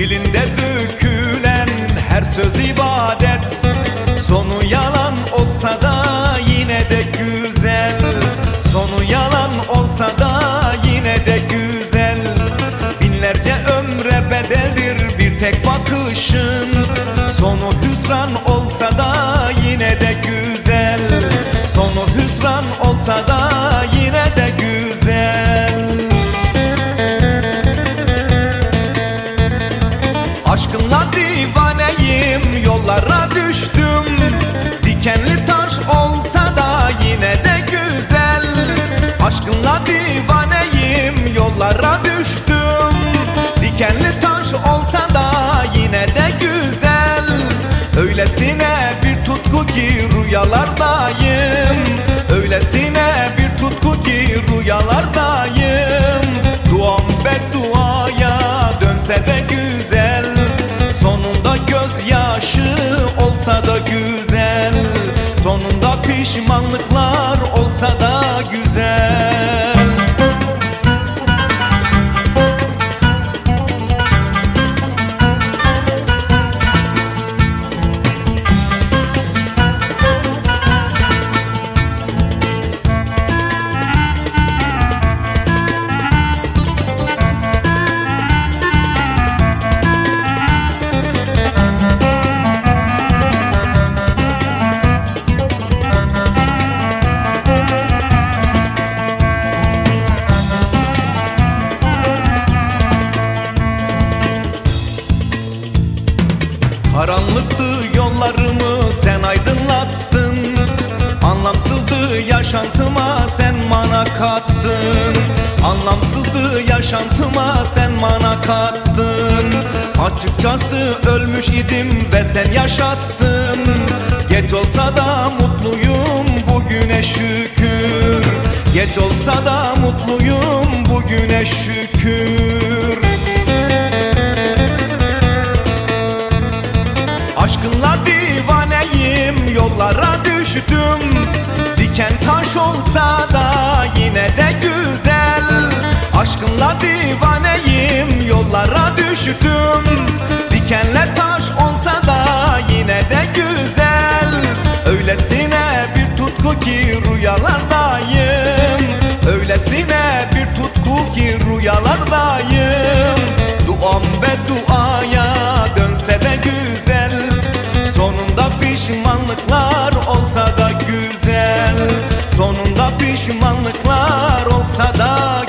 Dilinde dökülen her söz ibadet. Sonu yalan olsa da yine de güzel. Sonu yalan olsa da yine de güzel. Binlerce ömre bedeldir bir tek bakışın. Sonu hüsran olsa da Aşkınla divaneyim yollara düştüm. Dikenli taş olsa da yine de güzel. Öylesine bir tutku ki rüyalardayım. Öylesine bir tutku ki rüyalardayım. Duam bedduaya dönse de güzel. Sonunda gözyaşı olsa da güzel. Sonunda pişmanlıklar Karanlıktı yollarımı sen aydınlattın. Anlamsızdı yaşantıma sen mana kattın. Anlamsızdı yaşantıma sen mana kattın. Açıkçası ölmüş idim ve sen yaşattın. Geç olsa da mutluyum bugüne şükür. Geç olsa da mutluyum bugüne şükür Aşkınla divaneyim yollara düştüm. Diken taş olsa da yine de güzel. Aşkınla divaneyim yollara düştüm. Dikenler taş olsa da yine de güzel. Öylesine bir tutku ki rüyalardayım pişmanlıklar olsa da güzel. Sonunda pişmanlıklar olsa da